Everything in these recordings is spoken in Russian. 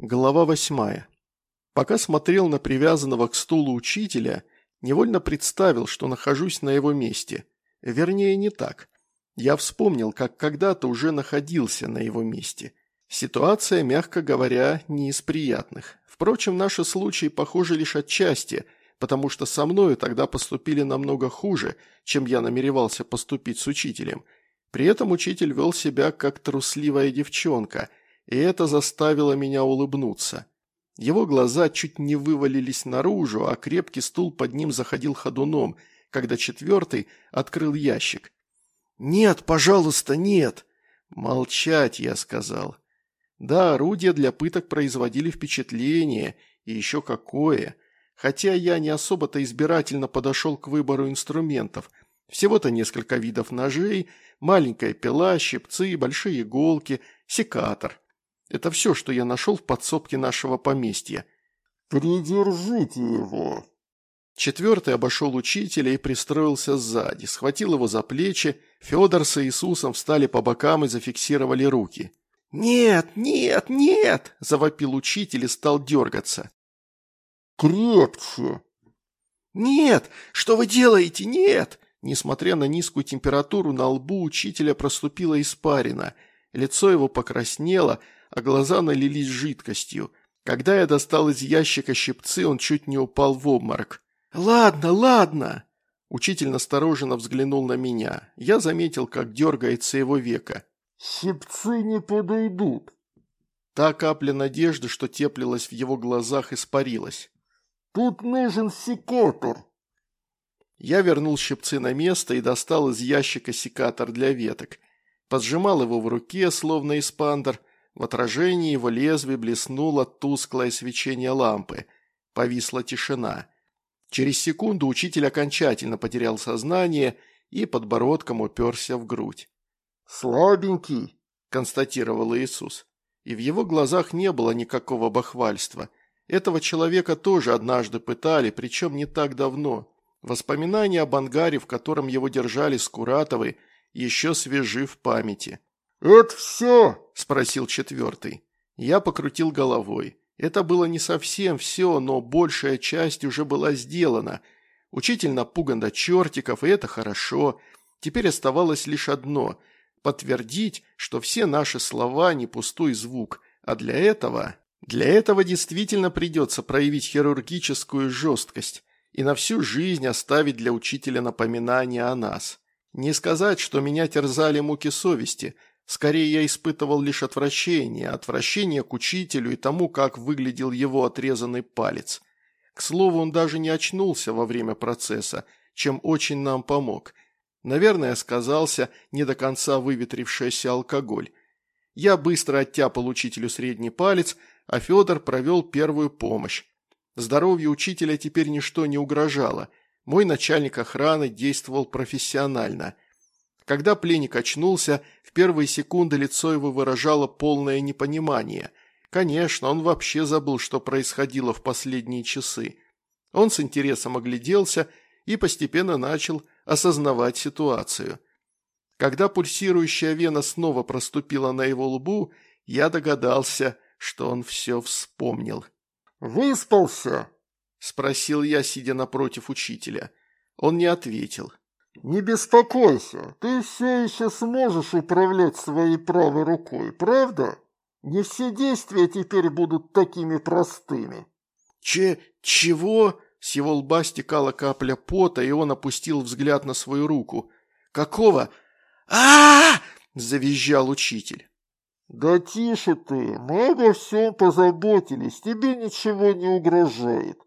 Глава восьмая. Пока смотрел на привязанного к стулу учителя, невольно представил, что нахожусь на его месте. Вернее, не так. Я вспомнил, как когда-то уже находился на его месте. Ситуация, мягко говоря, не из приятных. Впрочем, наши случаи похожи лишь отчасти, потому что со мною тогда поступили намного хуже, чем я намеревался поступить с учителем. При этом учитель вел себя как трусливая девчонка – и это заставило меня улыбнуться. Его глаза чуть не вывалились наружу, а крепкий стул под ним заходил ходуном, когда четвертый открыл ящик. «Нет, пожалуйста, нет!» «Молчать», я сказал. Да, орудия для пыток производили впечатление, и еще какое. Хотя я не особо-то избирательно подошел к выбору инструментов. Всего-то несколько видов ножей, маленькая пила, щипцы, большие иголки, секатор. Это все, что я нашел в подсобке нашего поместья. «Придержите его!» Четвертый обошел учителя и пристроился сзади, схватил его за плечи, Федор с Иисусом встали по бокам и зафиксировали руки. «Нет, нет, нет!» – завопил учитель и стал дергаться. «Крепче!» «Нет! Что вы делаете? Нет!» Несмотря на низкую температуру, на лбу учителя проступила испарина. Лицо его покраснело, а глаза налились жидкостью. Когда я достал из ящика щипцы, он чуть не упал в обморок. «Ладно, ладно!» Учитель настороженно взглянул на меня. Я заметил, как дергается его века. «Щипцы не подойдут». Та капля надежды, что теплилась в его глазах, испарилась. «Тут нужен секатор». Я вернул щипцы на место и достал из ящика секатор для веток. Поджимал его в руке, словно испандер, в отражении его лезвия блеснуло тусклое свечение лампы. Повисла тишина. Через секунду учитель окончательно потерял сознание и подбородком уперся в грудь. «Слабенький», – констатировал Иисус. И в его глазах не было никакого бахвальства. Этого человека тоже однажды пытали, причем не так давно. Воспоминания об ангаре, в котором его держали Скуратовы, еще свежи в памяти. «Это все?» – спросил четвертый. Я покрутил головой. Это было не совсем все, но большая часть уже была сделана. Учитель напуган до чертиков, и это хорошо. Теперь оставалось лишь одно – подтвердить, что все наши слова не пустой звук, а для этого… Для этого действительно придется проявить хирургическую жесткость и на всю жизнь оставить для учителя напоминание о нас. Не сказать, что меня терзали муки совести – Скорее, я испытывал лишь отвращение, отвращение к учителю и тому, как выглядел его отрезанный палец. К слову, он даже не очнулся во время процесса, чем очень нам помог. Наверное, сказался не до конца выветрившийся алкоголь. Я быстро оттяпал учителю средний палец, а Федор провел первую помощь. Здоровью учителя теперь ничто не угрожало. Мой начальник охраны действовал профессионально – когда пленник очнулся, в первые секунды лицо его выражало полное непонимание. Конечно, он вообще забыл, что происходило в последние часы. Он с интересом огляделся и постепенно начал осознавать ситуацию. Когда пульсирующая вена снова проступила на его лбу, я догадался, что он все вспомнил. «Выспался?» – спросил я, сидя напротив учителя. Он не ответил. «Не беспокойся, ты все еще сможешь управлять своей правой рукой, правда? Не все действия теперь будут такими простыми». «Че... чего?» С его лба стекала капля пота, и он опустил взгляд на свою руку. «Какого? а, -а, -а завизжал учитель. «Да тише ты, мы обо всем позаботились, тебе ничего не угрожает.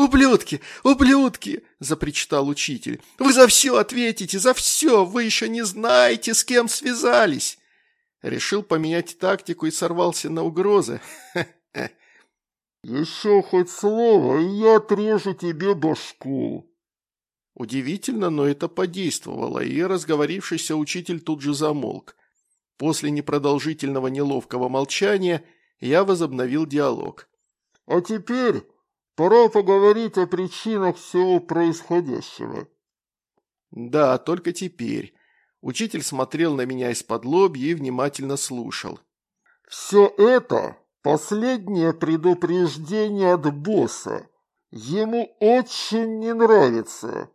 «Ублюдки! Ублюдки!» – запричитал учитель. «Вы за все ответите, за все! Вы еще не знаете, с кем связались!» Решил поменять тактику и сорвался на угрозы. «Еще хоть слово, и я отрежу тебе башку!» Удивительно, но это подействовало, и разговорившийся учитель тут же замолк. После непродолжительного неловкого молчания я возобновил диалог. «А теперь Пора поговорить о причинах всего происходящего». «Да, только теперь». Учитель смотрел на меня из-под лобья и внимательно слушал. «Все это Последнее предупреждение от босса. Ему очень не нравится.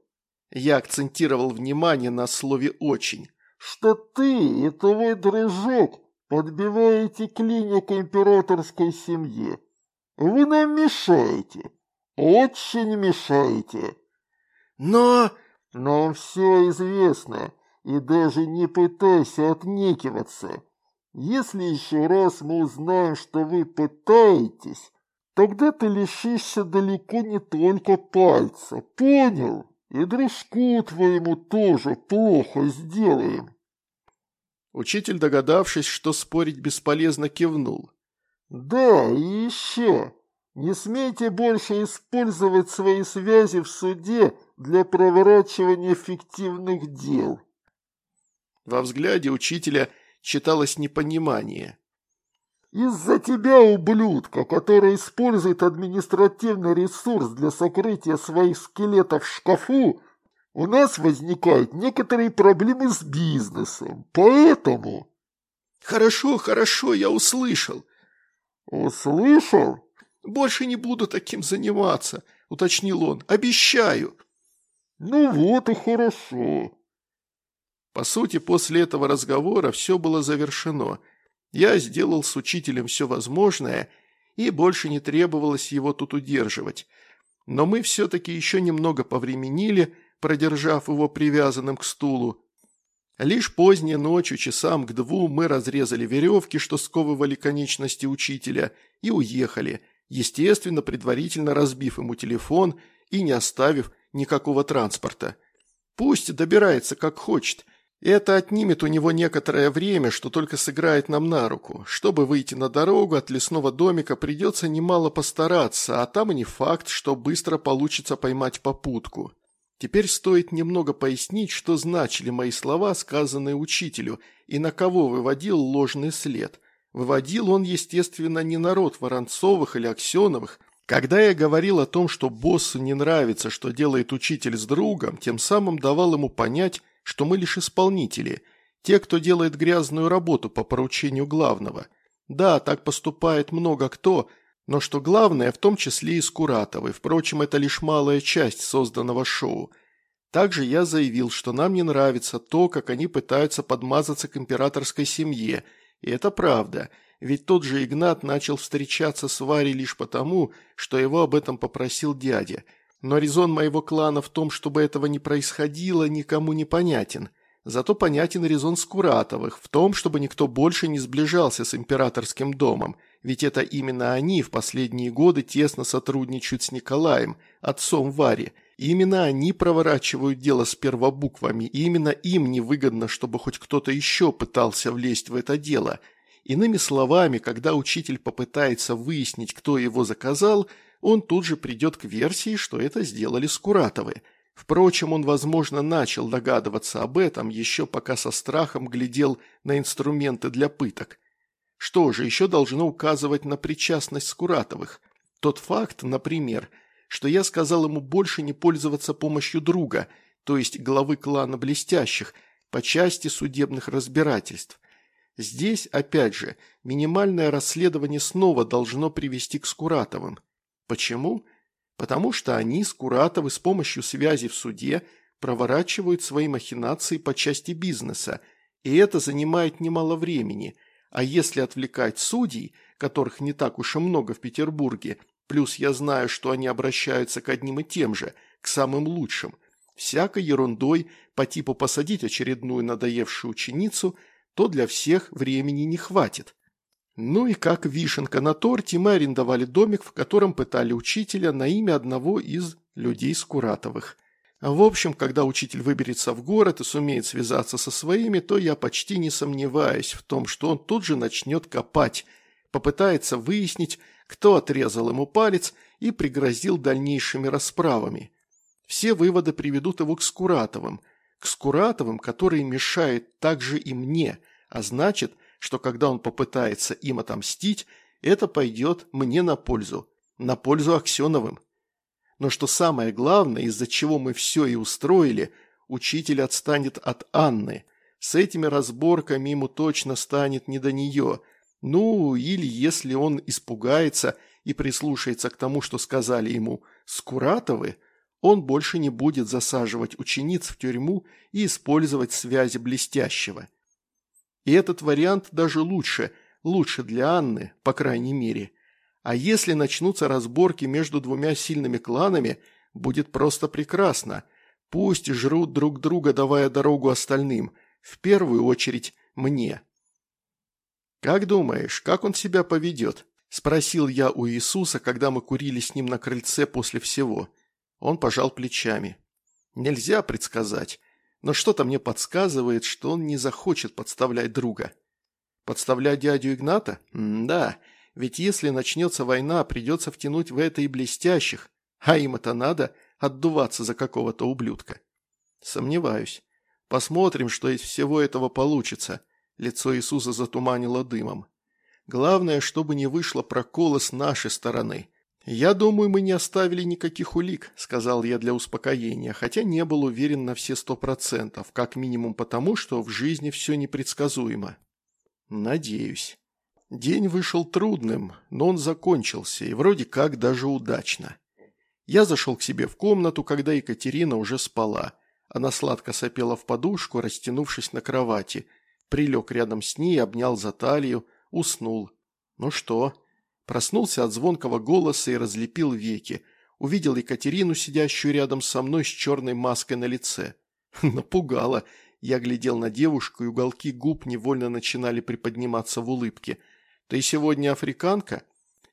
Я акцентировал внимание на слове «очень». Что ты и твой дружок подбиваете клинику императорской семье. Вы нам мешаете. Очень мешаете. Но... Нам все известно, и даже не пытайся отнекиваться. Если еще раз мы узнаем, что вы пытаетесь, тогда ты лишишься далеко не только пальца, понял? И дружку твоему тоже плохо сделаем. Учитель, догадавшись, что спорить бесполезно, кивнул. Да, и еще. Не смейте больше использовать свои связи в суде для проворачивания фиктивных дел. Во взгляде учителя читалось непонимание. Из-за тебя, ублюдка, который использует административный ресурс для сокрытия своих скелетов в шкафу, у нас возникают некоторые проблемы с бизнесом. Поэтому... Хорошо, хорошо, я услышал. Услышал? «Больше не буду таким заниматься», – уточнил он. «Обещаю». «Ну вот и хорошо». По сути, после этого разговора все было завершено. Я сделал с учителем все возможное, и больше не требовалось его тут удерживать. Но мы все-таки еще немного повременили, продержав его привязанным к стулу. Лишь поздней ночью, часам к двум, мы разрезали веревки, что сковывали конечности учителя, и уехали – естественно, предварительно разбив ему телефон и не оставив никакого транспорта. Пусть добирается как хочет. Это отнимет у него некоторое время, что только сыграет нам на руку. Чтобы выйти на дорогу от лесного домика, придется немало постараться, а там и не факт, что быстро получится поймать попутку. Теперь стоит немного пояснить, что значили мои слова, сказанные учителю, и на кого выводил ложный след – Выводил он, естественно, не народ Воронцовых или Аксеновых. Когда я говорил о том, что боссу не нравится, что делает учитель с другом, тем самым давал ему понять, что мы лишь исполнители, те, кто делает грязную работу по поручению главного. Да, так поступает много кто, но что главное, в том числе и Скуратовой. Впрочем, это лишь малая часть созданного шоу. Также я заявил, что нам не нравится то, как они пытаются подмазаться к императорской семье – и это правда, ведь тот же Игнат начал встречаться с Варей лишь потому, что его об этом попросил дядя. Но резон моего клана в том, чтобы этого не происходило, никому не понятен. Зато понятен резон Скуратовых в том, чтобы никто больше не сближался с императорским домом, ведь это именно они в последние годы тесно сотрудничают с Николаем, отцом Вари. Именно они проворачивают дело с первобуквами, и именно им невыгодно, чтобы хоть кто-то еще пытался влезть в это дело. Иными словами, когда учитель попытается выяснить, кто его заказал, он тут же придет к версии, что это сделали Скуратовы. Впрочем, он, возможно, начал догадываться об этом, еще пока со страхом глядел на инструменты для пыток. Что же еще должно указывать на причастность Скуратовых? Тот факт, например, что я сказал ему больше не пользоваться помощью друга, то есть главы клана Блестящих, по части судебных разбирательств. Здесь, опять же, минимальное расследование снова должно привести к Скуратовым. Почему? Потому что они, Скуратовы, с помощью связи в суде проворачивают свои махинации по части бизнеса, и это занимает немало времени – а если отвлекать судей, которых не так уж и много в Петербурге, плюс я знаю, что они обращаются к одним и тем же, к самым лучшим, всякой ерундой по типу посадить очередную надоевшую ученицу, то для всех времени не хватит. Ну и как вишенка на торте мы арендовали домик, в котором пытали учителя на имя одного из людей Скуратовых. В общем, когда учитель выберется в город и сумеет связаться со своими, то я почти не сомневаюсь в том, что он тут же начнет копать, попытается выяснить, кто отрезал ему палец и пригрозил дальнейшими расправами. Все выводы приведут его к Скуратовым, к Скуратовым, которые мешают также и мне, а значит, что когда он попытается им отомстить, это пойдет мне на пользу, на пользу Аксеновым. Но что самое главное, из-за чего мы все и устроили, учитель отстанет от Анны. С этими разборками ему точно станет не до нее. Ну, или если он испугается и прислушается к тому, что сказали ему «Скуратовы», он больше не будет засаживать учениц в тюрьму и использовать связи блестящего. И этот вариант даже лучше, лучше для Анны, по крайней мере. А если начнутся разборки между двумя сильными кланами, будет просто прекрасно. Пусть жрут друг друга, давая дорогу остальным, в первую очередь мне. «Как думаешь, как он себя поведет?» – спросил я у Иисуса, когда мы курили с ним на крыльце после всего. Он пожал плечами. «Нельзя предсказать, но что-то мне подсказывает, что он не захочет подставлять друга». «Подставлять дядю Игната? М да, ведь если начнется война, придется втянуть в это и блестящих, а им это надо отдуваться за какого-то ублюдка». «Сомневаюсь. Посмотрим, что из всего этого получится». Лицо Иисуса затуманило дымом. Главное, чтобы не вышло прокола с нашей стороны. «Я думаю, мы не оставили никаких улик», – сказал я для успокоения, хотя не был уверен на все сто процентов, как минимум потому, что в жизни все непредсказуемо. «Надеюсь». День вышел трудным, но он закончился, и вроде как даже удачно. Я зашел к себе в комнату, когда Екатерина уже спала. Она сладко сопела в подушку, растянувшись на кровати – прилег рядом с ней, обнял за талию, уснул. Ну что? Проснулся от звонкого голоса и разлепил веки. Увидел Екатерину, сидящую рядом со мной с черной маской на лице. Напугала. Я глядел на девушку, и уголки губ невольно начинали приподниматься в улыбке. «Ты сегодня африканка?»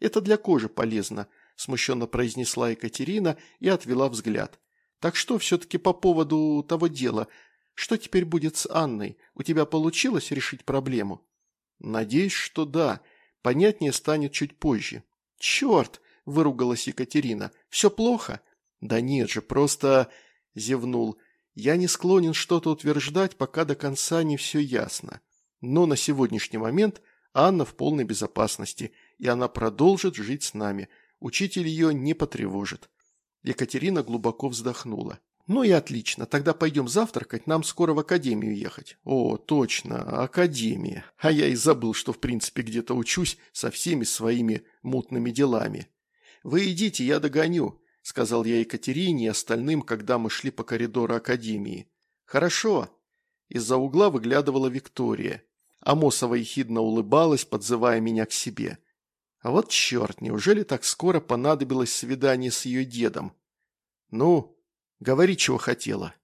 «Это для кожи полезно», – смущенно произнесла Екатерина и отвела взгляд. «Так что все-таки по поводу того дела? Что теперь будет с Анной? У тебя получилось решить проблему?» «Надеюсь, что да. Понятнее станет чуть позже». «Черт!» – выругалась Екатерина. «Все плохо?» «Да нет же, просто...» – зевнул. «Я не склонен что-то утверждать, пока до конца не все ясно. Но на сегодняшний момент Анна в полной безопасности, и она продолжит жить с нами. Учитель ее не потревожит». Екатерина глубоко вздохнула. «Ну и отлично, тогда пойдем завтракать, нам скоро в академию ехать». «О, точно, академия. А я и забыл, что в принципе где-то учусь со всеми своими мутными делами». «Вы идите, я догоню», – сказал я Екатерине и остальным, когда мы шли по коридору академии. «Хорошо». Из-за угла выглядывала Виктория. Амосова ехидно улыбалась, подзывая меня к себе. А вот черт, неужели так скоро понадобилось свидание с ее дедом? «Ну, Говори, чего хотела».